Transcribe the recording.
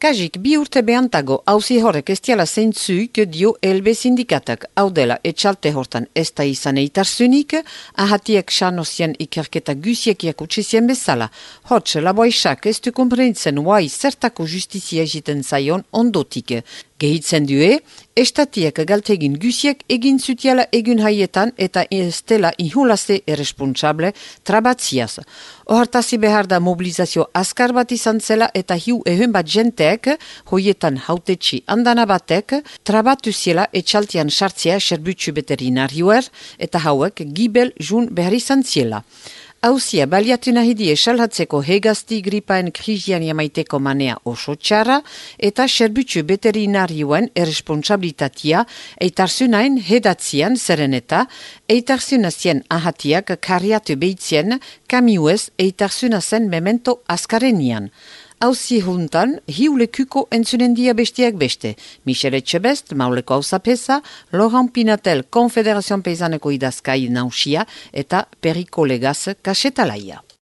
Kajik bi urte behantago hauzi horrek estiala zeintzuik dio elbe sindikatak hau dela etxalte hortan ez da izan eitarzunik, ahatiek xanozien ikerketa gusiek iakutsizien bezala. Hots, laboaisak ez du komprentzen wai zertako justizia egiten zaion ondotik. Gehitzen due, estatiek galtegin gusiek egin zutiala egun haietan eta ez dela ihulaze erresponsable trabatziaz. Ohartazi behar da mobilizazio askar bat izan zela eta hiu ehun bat jenteek, hoietan hautetxi andana batek, trabatu ziela etxaltian sartzea serbutsu veterinarioer eta hauek gibel jun behar izan ziela. Hauzia, baliatu nahi die salhatzeko hegazti gripaen krizian jamaiteko manea oso txara eta serbutsu veterinarioen erresponsabilitatea eitarzunain hedatzian zeren eta eitarzunazien ahatiak kariatu behitzien kamiuez eitarzunazien memento askarenian. Hauzi juntan, hiulekuko entzunen dia bestiak beste. Michel Etxebest, mauleko hausapesa, Laurent Pinatel, Konfederazion Peizaneko idazkai nausia eta periko legaz kasetalaia.